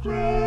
straight.